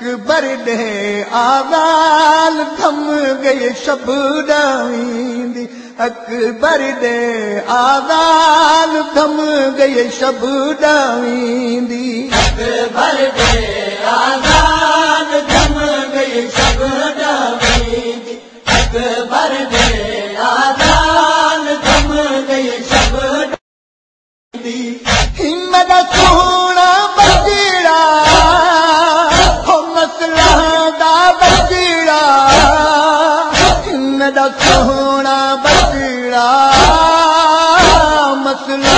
اکبر دے آگال تھم گئے شب ڈائند اکبر نے آگال تھم گئے شب ڈائند اکبر نے آگال تھم گئے شب ڈائند اکبر دے آگال تھم گئے شب ڈائند حسن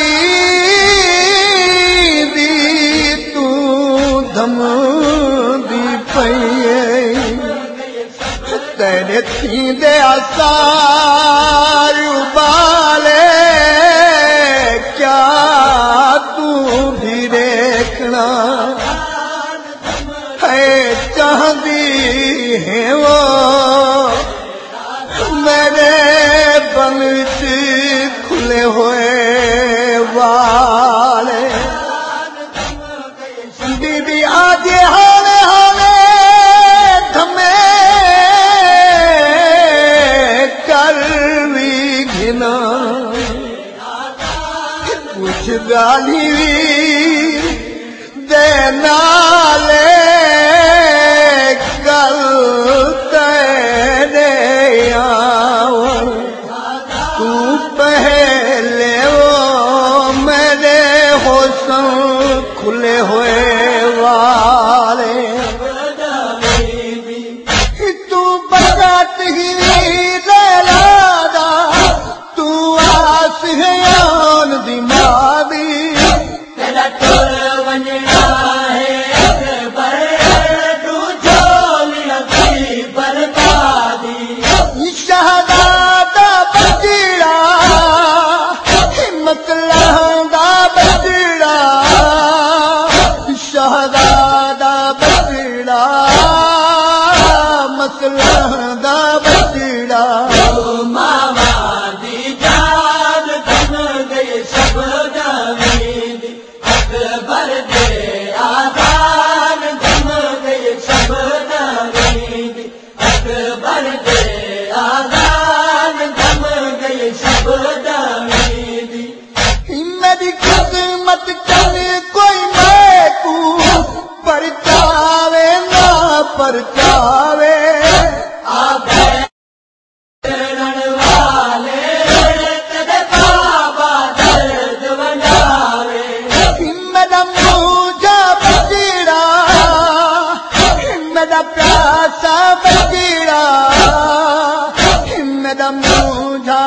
سمدی پئی تیرے تھی دے آسار بالے گالی دینا لے کل تیرے تو پہلے وہ میرے حسن کھلے ہوئے۔ پاک لہدا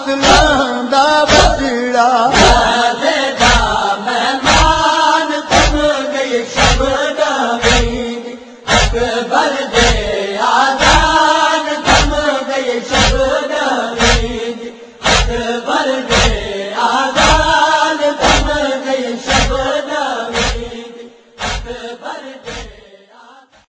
آسمان